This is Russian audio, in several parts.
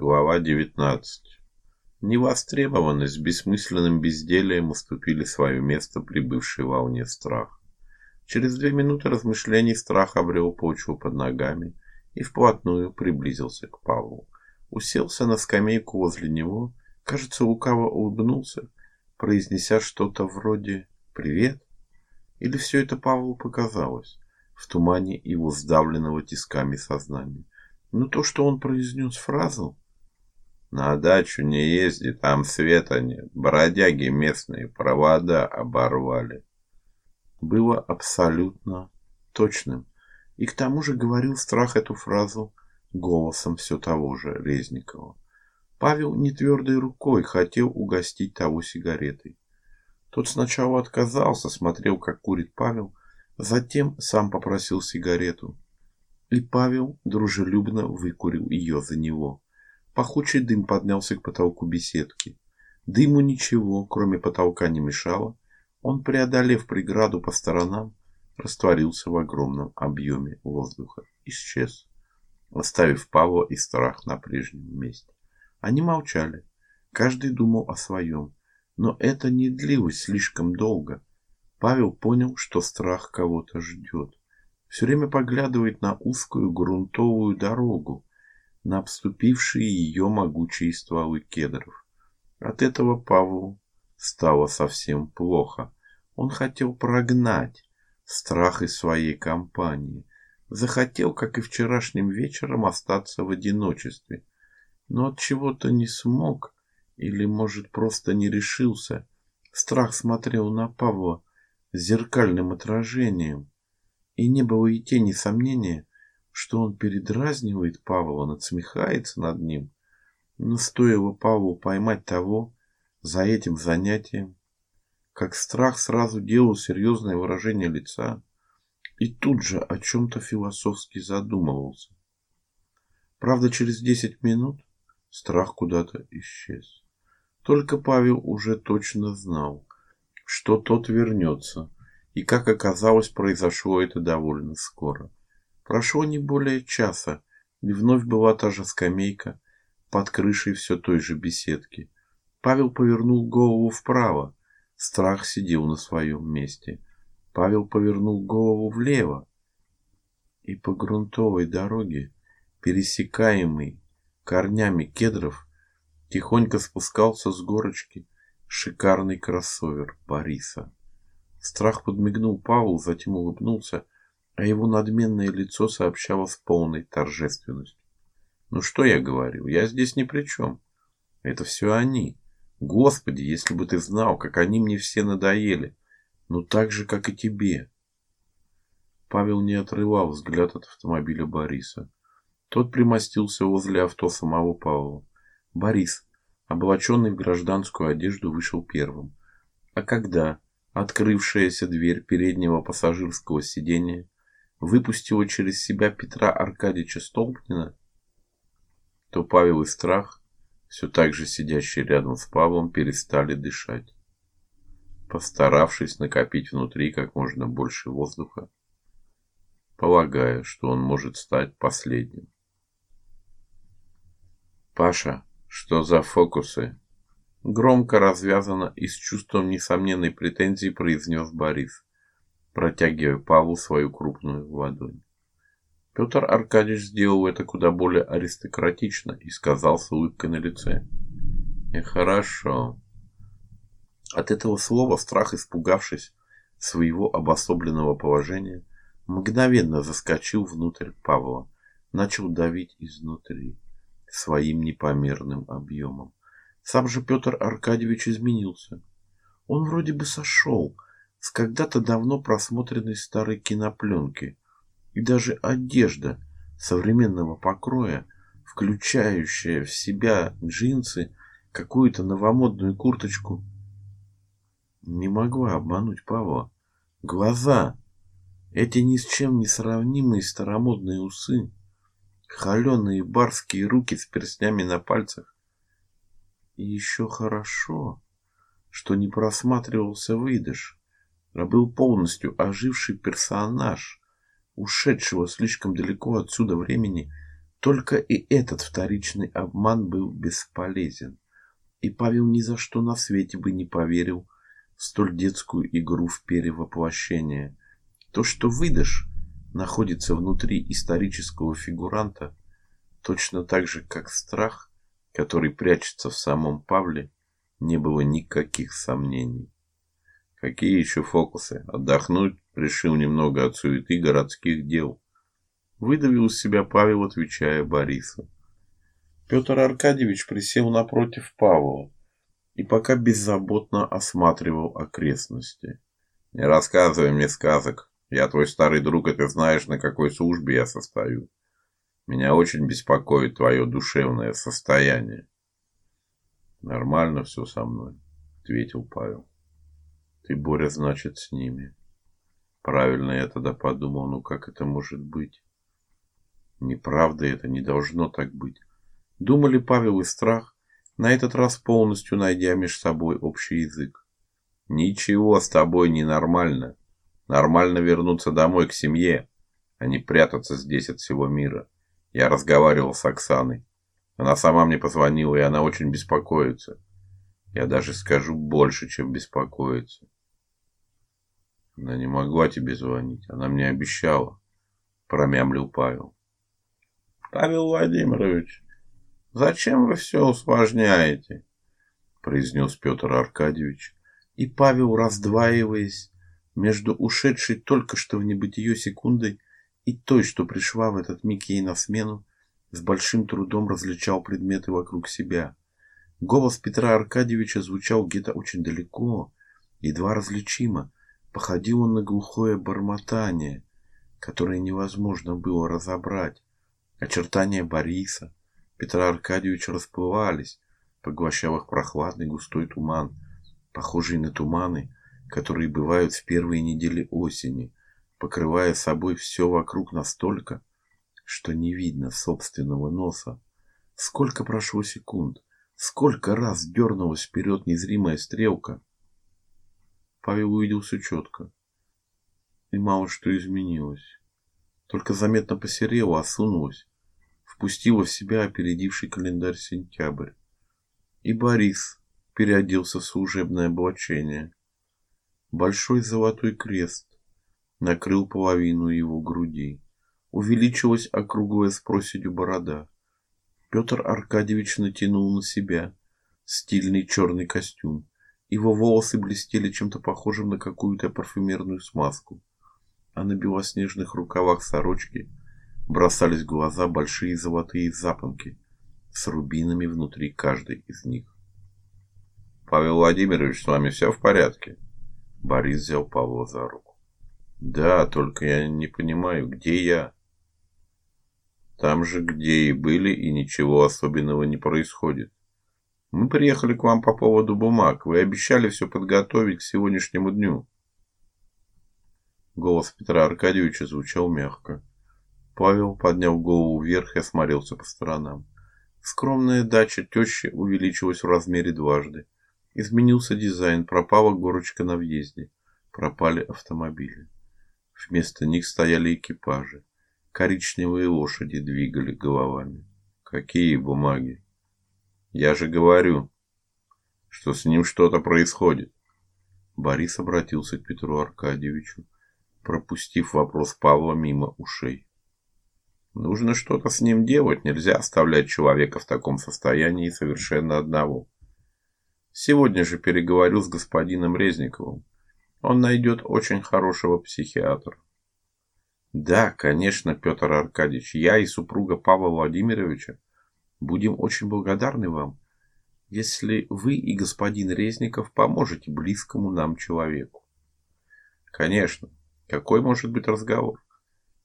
Глава 19. Невостребованность бессмысленным безделием уступили свое место прибывшей волне страх. Через две минуты размышлений страх обрел почву под ногами и вплотную приблизился к Павлу. Уселся на скамейку возле него, кажется, лукаво улыбнулся, произнеся что-то вроде «Привет». Или все это Павлу показалось в тумане его сдавленного тисками сознания. Но то, что он произнес фразу, на дачу не езди, там света нет. Бродяги местные провода оборвали. Было абсолютно точным. И к тому же говорил страх эту фразу голосом все того же Резникова. Павел не твердой рукой хотел угостить того сигаретой. Тот сначала отказался, смотрел, как курит Павел, затем сам попросил сигарету. И Павел дружелюбно выкурил ее за него. Пахучий дым поднялся к потолку беседки. Дыму ничего, кроме потолка, не мешало. Он, преодолев преграду по сторонам, растворился в огромном объеме воздуха. Исчез, оставив Павла и страх на прежнем месте. Они молчали. Каждый думал о своем. Но это не длилось слишком долго. Павел понял, что страх кого-то ждет. Все время поглядывает на узкую грунтовую дорогу, на обступившие ее могучие стволы кедров. От этого Павлу стало совсем плохо. Он хотел прогнать страх из своей компании. Захотел, как и вчерашним вечером, остаться в одиночестве. Но от чего-то не смог или, может, просто не решился. Страх смотрел на Павла зеркальным отражением, и не было и тени сомнения, что он передразнивает Павла, надсмехается над ним. Но стоило Павлу поймать того за этим занятием, как страх сразу делал серьезное выражение лица и тут же о чем-то философски задумывался. Правда, через десять минут страх куда-то исчез. Только Павел уже точно знал, что тот вернется, и, как оказалось, произошло это довольно скоро. Прошло не более часа, и вновь была та же скамейка под крышей все той же беседки. Павел повернул голову вправо. Страх сидел на своем месте. Павел повернул голову влево. И по грунтовой дороге, пересекаемой корнями кедров, тихонько спускался с горочки шикарный кроссовер Бориса. Страх подмигнул Павлу, затем улыбнулся – а его надменное лицо сообщало с полной торжественностью. Ну что я говорю, я здесь ни при чем. Это все они. Господи, если бы ты знал, как они мне все надоели. Ну так же, как и тебе. Павел не отрывал взгляд от автомобиля Бориса. Тот примостился возле авто самого Павла. Борис, облаченный в гражданскую одежду, вышел первым. А когда открывшаяся дверь переднего пассажирского сиденья выпустила через себя Петра Аркадьевича Столпнина, то Павел и Страх, все так же сидящие рядом с Павлом, перестали дышать, постаравшись накопить внутри как можно больше воздуха, полагая, что он может стать последним. Паша, что за фокусы? Громко развязано и с чувством несомненной претензии произнес Борис протягивая Павлу свою крупную ладонь. Петр Аркадьевич сделал это куда более аристократично и сказал с улыбкой на лице. «И хорошо». От этого слова страх, испугавшись своего обособленного положения, мгновенно заскочил внутрь Павла, начал давить изнутри своим непомерным объемом. Сам же Петр Аркадьевич изменился. Он вроде бы сошел с когда-то давно просмотренной старой кинопленки. И даже одежда современного покроя, включающая в себя джинсы, какую-то новомодную курточку, не могла обмануть Павла. Глаза, эти ни с чем не сравнимые старомодные усы, холеные барские руки с перстнями на пальцах. И еще хорошо, что не просматривался выдыш был полностью оживший персонаж, ушедшего слишком далеко отсюда времени, Только и этот вторичный обман был бесполезен, и Павел ни за что на свете бы не поверил в столь детскую игру в перевоплощение. То, что выдашь, находится внутри исторического фигуранта, точно так же, как страх, который прячется в самом Павле, не было никаких сомнений. Какие еще фокусы? Отдохнуть, решил немного от суеты городских дел. Выдавил из себя Павел, отвечая Борису. Петр Аркадьевич присел напротив Павла и пока беззаботно осматривал окрестности. Не рассказывай мне сказок. Я твой старый друг, и ты знаешь, на какой службе я состою. Меня очень беспокоит твое душевное состояние. Нормально все со мной, ответил Павел. Ты, Боря, значит, с ними. Правильно я тогда подумал, ну как это может быть? Неправда это, не должно так быть. Думали Павел и Страх, на этот раз полностью найдя меж собой общий язык. Ничего с тобой не нормально. Нормально вернуться домой к семье, а не прятаться здесь от всего мира. Я разговаривал с Оксаной. Она сама мне позвонила, и она очень беспокоится. Я даже скажу больше, чем беспокоится. Она не могла тебе звонить, она мне обещала, промямлил Павел. Павел Владимирович, зачем вы все усложняете? произнес Петр Аркадьевич, и Павел, раздваиваясь между ушедшей только что в небытие секундой и той, что пришла в этот миг ей на смену, с большим трудом различал предметы вокруг себя. Голос Петра Аркадьевича звучал где-то очень далеко, едва различимо. Походил он на глухое бормотание, которое невозможно было разобрать. Очертания Бориса, Петра Аркадьевича расплывались, поглощал их прохладный густой туман, похожий на туманы, которые бывают в первые недели осени, покрывая собой все вокруг настолько, что не видно собственного носа. Сколько прошло секунд, сколько раз дернулась вперед незримая стрелка. Павел увидел все четко. И мало что изменилось. Только заметно посерело, осунулось, впустило в себя опередивший календарь сентябрь. И Борис переоделся в служебное облачение. Большой золотой крест накрыл половину его груди увеличилась округлая с проседью борода. Петр Аркадьевич натянул на себя стильный черный костюм. Его волосы блестели чем-то похожим на какую-то парфюмерную смазку, а на белоснежных рукавах сорочки бросались в глаза большие золотые запонки с рубинами внутри каждой из них. Павел Владимирович, с вами все в порядке? Борис взял Павла за руку. Да, только я не понимаю, где я? Там же, где и были, и ничего особенного не происходит. Мы приехали к вам по поводу бумаг. Вы обещали все подготовить к сегодняшнему дню. Голос Петра Аркадьевича звучал мягко. Павел поднял голову вверх и осмотрелся по сторонам. Скромная дача тещи увеличилась в размере дважды. Изменился дизайн, пропала горочка на въезде, пропали автомобили. Вместо них стояли экипажи. Коричневые лошади двигали головами. Какие бумаги? Я же говорю, что с ним что-то происходит. Борис обратился к Петру Аркадьевичу, пропустив вопрос Павла мимо ушей. Нужно что-то с ним делать, нельзя оставлять человека в таком состоянии совершенно одного. Сегодня же переговорил с господином Резниковым. Он найдет очень хорошего психиатра. Да, конечно, Петр Аркадьевич, я и супруга Павла Владимировича будем очень благодарны вам, если вы и господин Резников поможете близкому нам человеку. Конечно, какой может быть разговор?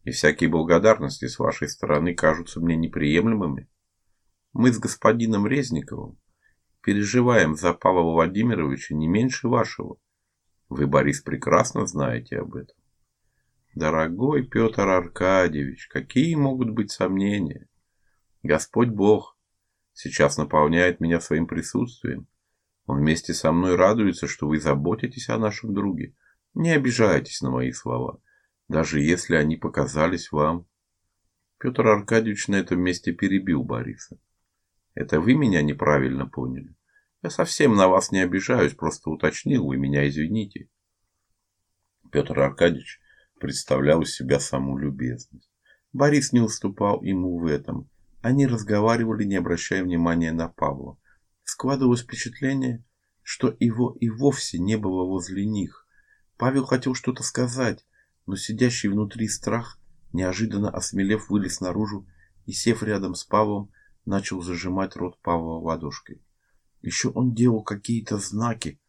И всякие благодарности с вашей стороны кажутся мне неприемлемыми. Мы с господином Резниковым переживаем за Павла Владимировича не меньше вашего. Вы, Борис, прекрасно знаете об этом. Дорогой Петр Аркадьевич, какие могут быть сомнения? Господь Бог сейчас наполняет меня своим присутствием. Он вместе со мной радуется, что вы заботитесь о нашем друге. Не обижайтесь на мои слова, даже если они показались вам Петр Аркадьевич на этом месте перебил Бориса. Это вы меня неправильно поняли. Я совсем на вас не обижаюсь, просто уточнил, вы меня извините. Петр Аркадьевич представлял из себя саму любезность. Борис не уступал ему в этом. Они разговаривали, не обращая внимания на Павла. Складывалось впечатление, что его и вовсе не было возле них. Павел хотел что-то сказать, но сидящий внутри страх, неожиданно осмелев, вылез наружу и, сев рядом с Павлом, начал зажимать рот Павла ладошкой. Еще он делал какие-то знаки,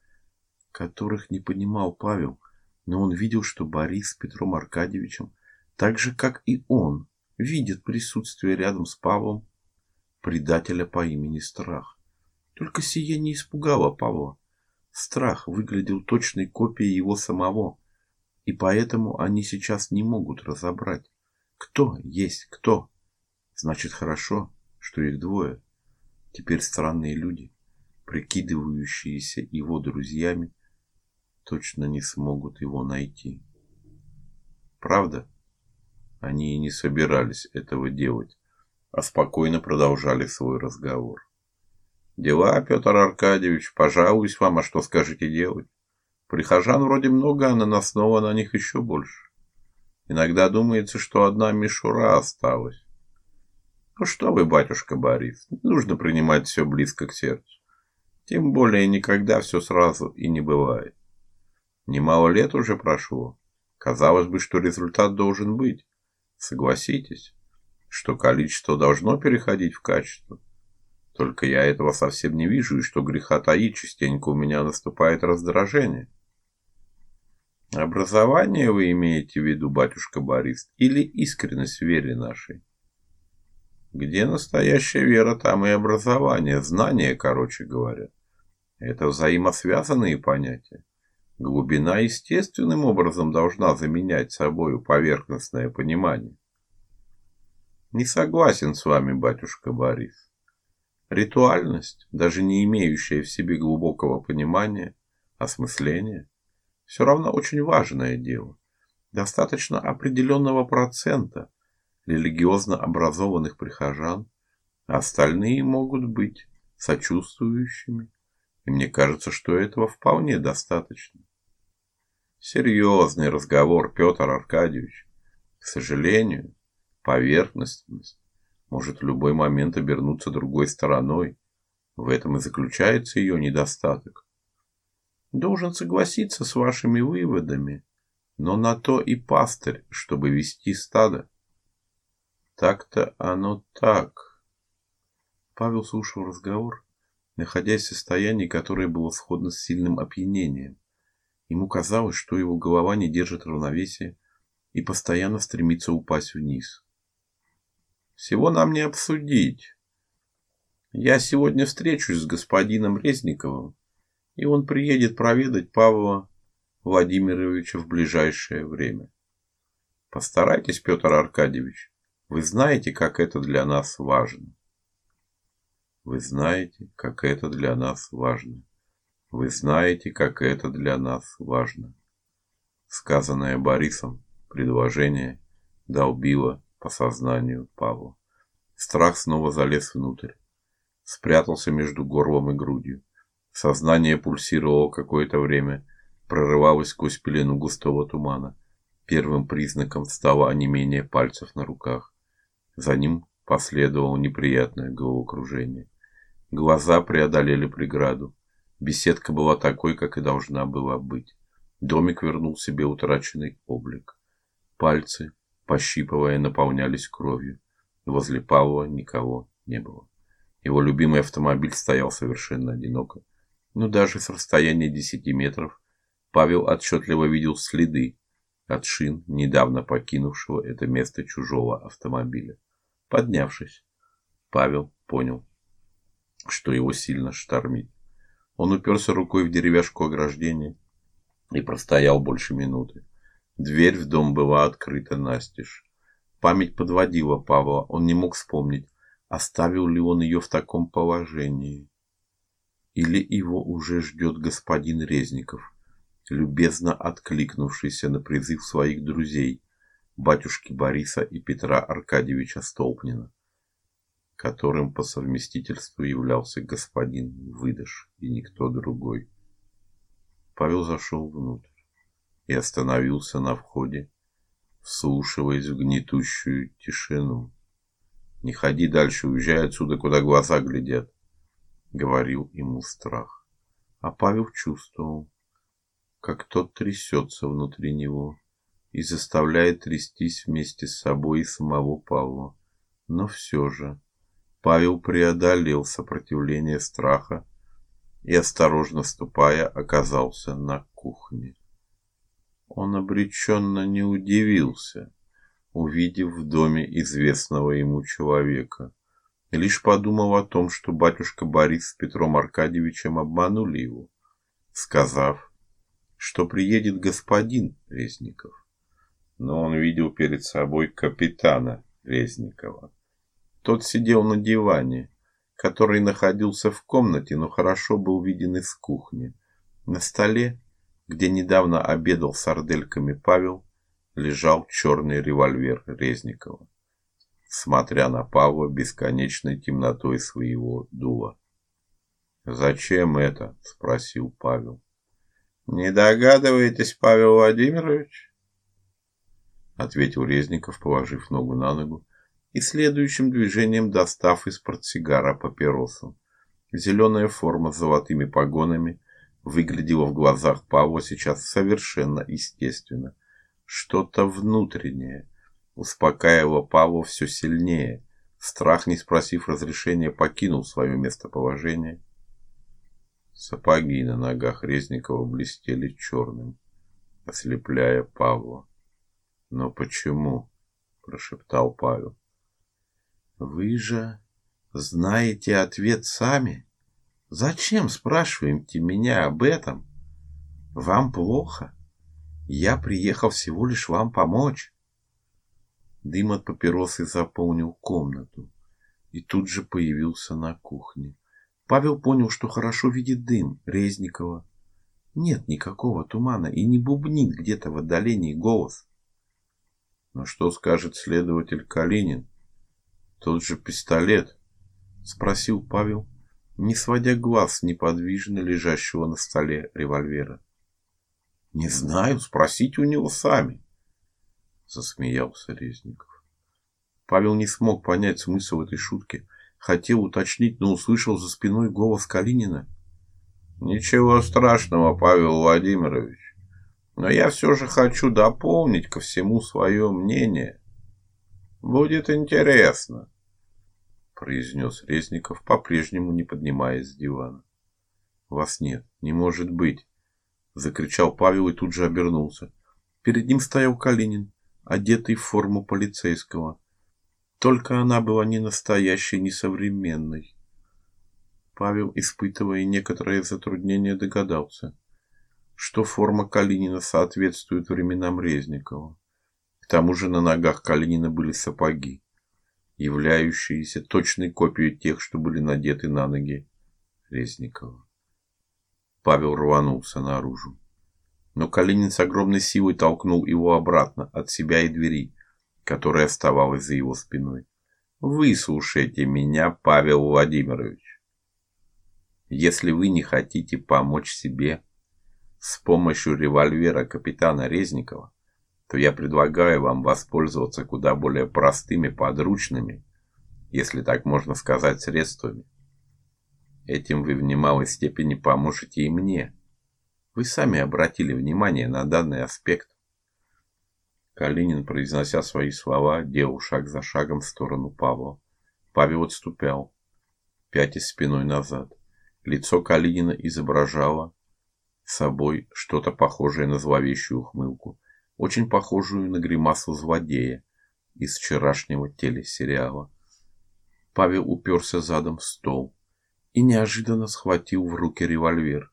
которых не понимал Павел, но он видел, что Борис с Петром Аркадьевичем, так же как и он, видит присутствие рядом с Павлом предателя по имени Страх. Только сие не испугало Павла. Страх выглядел точной копией его самого, и поэтому они сейчас не могут разобрать, кто есть кто. Значит, хорошо, что их двое. Теперь странные люди, прикидывающиеся его друзьями, точно не смогут его найти. Правда? Они и не собирались этого делать, а спокойно продолжали свой разговор. Дела, Петр Аркадьевич, пожалуюсь вам, а что скажете делать? Прихожан вроде много, а наносного на них еще больше. Иногда думается, что одна мишура осталась. Ну что вы, батюшка Борис, нужно принимать все близко к сердцу. Тем более никогда все сразу и не бывает. Немало лет уже прошло. Казалось бы, что результат должен быть. Согласитесь, что количество должно переходить в качество. Только я этого совсем не вижу, и что греха таить, частенько у меня наступает раздражение. Образование вы имеете в виду, батюшка Борис, или искренность в вере нашей? Где настоящая вера, там и образование, знание, короче говоря. Это взаимосвязанные понятия. Глубина естественным образом должна заменять собою поверхностное понимание. Не согласен с вами, батюшка Борис. Ритуальность, даже не имеющая в себе глубокого понимания, осмысления, все равно очень важное дело. Достаточно определенного процента религиозно образованных прихожан, а остальные могут быть сочувствующими, и мне кажется, что этого вполне достаточно. Серьезный разговор, Петр Аркадьевич. К сожалению, поверхностность может в любой момент обернуться другой стороной. В этом и заключается ее недостаток. Должен согласиться с вашими выводами, но на то и пастырь, чтобы вести стадо. Так-то оно так. Павел слушал разговор, находясь в состоянии, которое было сходно с сильным опьянением. Ему казалось, что его голова не держит равновесия и постоянно стремится упасть вниз. Всего нам не обсудить. Я сегодня встречусь с господином Резниковым, и он приедет проведать Павла Владимировича в ближайшее время. Постарайтесь, Петр Аркадьевич. Вы знаете, как это для нас важно. Вы знаете, как это для нас важно. Вы знаете, как это для нас важно. Сказанное Борисом предложение долбило по сознанию Павла. Страх снова залез внутрь, спрятался между горлом и грудью. Сознание пульсировало какое-то время, прорывалось сквозь пелену густого тумана. Первым признаком стало онемение пальцев на руках. За ним последовало неприятное головокружение. Глаза преодолели преграду. Беседка была такой, как и должна была быть. Домик вернул себе утраченный облик. Пальцы пощипывая, наполнялись кровью. Возле Павла никого не было. Его любимый автомобиль стоял совершенно одиноко. Но даже с расстояния десяти метров Павел отчетливо видел следы от шин недавно покинувшего это место чужого автомобиля. Поднявшись, Павел понял, что его сильно штормит. Он уперся рукой в деревяшку ограждения и простоял больше минуты. Дверь в дом была открыта настежь. Память подводила Павла, он не мог вспомнить, оставил ли он ее в таком положении. Или его уже ждет господин Резников, любезно откликнувшийся на призыв своих друзей, батюшки Бориса и Петра Аркадьевича Столпнина, которым по совместительству являлся господин Выдыш и никто другой. Павел зашел внутрь и остановился на входе, вслушиваясь в гнетущую тишину. Не ходи дальше, уезжай отсюда, куда глаза глядят, говорил ему страх. А Павел чувствовал, как тот трясется внутри него и заставляет трястись вместе с собой и самого Павла. Но все же Павел преодолел сопротивление страха и осторожно ступая оказался на кухне. Он обреченно не удивился, увидев в доме известного ему человека, лишь подумал о том, что батюшка Борис с Петром Аркадьевичем обманули его, сказав, что приедет господин Резников. Но он видел перед собой капитана Резникова. Тот сидел на диване, который находился в комнате, но хорошо был виден из кухни. На столе где недавно обедал с ардельками Павел, лежал черный револьвер Резникова, смотря на Павла бесконечной темнотой своего дула. "Зачем это?" спросил Павел. "Не догадываетесь, Павел Владимирович?" ответил Резников, положив ногу на ногу и следующим движением достав из портсигара папиросу. Зеленая форма с золотыми погонами выглядело в глазах Павла сейчас совершенно естественно. Что-то внутреннее успокаивало Павла все сильнее. Страх, не спросив разрешения, покинул свое местоположение. Сапоги на ногах Резникова блестели черным, ослепляя Павла. "Но почему?" прошептал Павел. "Вы же знаете ответ сами", Зачем спрашиваете меня об этом? Вам плохо? Я приехал всего лишь вам помочь. Дым от папиросы заполнил комнату и тут же появился на кухне. Павел понял, что хорошо видит дым Резникова. Нет никакого тумана и не бубнит где-то в отдалении голос. Но что скажет следователь Калинин? Тот же пистолет, спросил Павел не сводя глаз с неподвижно лежащего на столе револьвера. Не знаю, спросите у него сами, засмеялся Резников. Павел не смог понять смысл этой шутки, хотел уточнить, но услышал за спиной голос Калинина. Ничего страшного, Павел Владимирович. Но я все же хочу дополнить ко всему свое мнение. Будет интересно произнес Резников, по-прежнему не поднимаясь с дивана. Вас нет, не может быть, закричал Павел и тут же обернулся. Перед ним стоял Калинин, одетый в форму полицейского. Только она была не настоящей, не современной. Павел, испытывая некоторое затруднение, догадался, что форма Калинина соответствует временам Резникова. К тому же на ногах Калинина были сапоги являющиеся точной копией тех, что были надеты на ноги Резникова. Павел рванулся наружу, но Калинин с огромной силой толкнул его обратно от себя и двери, которая оставалась за его спиной. Выслушайте меня, Павел Владимирович. Если вы не хотите помочь себе с помощью револьвера капитана Резникова, то я предлагаю вам воспользоваться куда более простыми подручными, если так можно сказать, средствами. Этим вы в немалой степени поможете и мне. Вы сами обратили внимание на данный аспект. Калинин, произнося свои слова, делал шаг за шагом в сторону Павла. Павел отступал, пятясь спиной назад. Лицо Калинина изображало собой что-то похожее на зловещую ухмылку очень похожую на гримасу злодея из вчерашнего телесериала. Павел уперся задом в стол и неожиданно схватил в руки револьвер.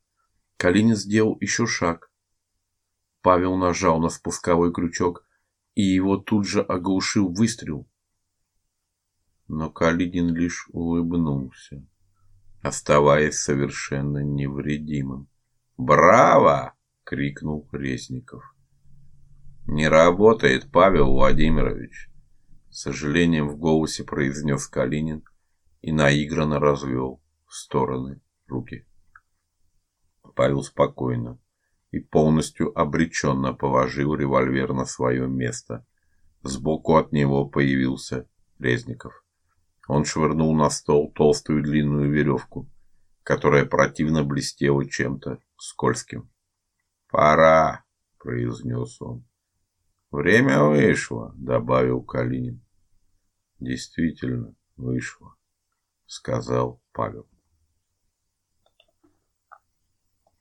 Калинин сделал еще шаг. Павел нажал на спусковой крючок, и его тут же оглушил выстрел. Но Калинин лишь улыбнулся, оставаясь совершенно невредимым. "Браво!" крикнул Резников. Не работает, Павел Владимирович, с сожалением в голосе произнес Калинин и наигранно развел в стороны руки. Павел спокойно и полностью обреченно положил револьвер на свое место. Сбоку от него появился Резников. Он швырнул на стол толстую длинную веревку, которая противно блестела чем-то скользким. "Пора", произнес он. Время вышло, добавил Калинин. Действительно, вышло, сказал Павел.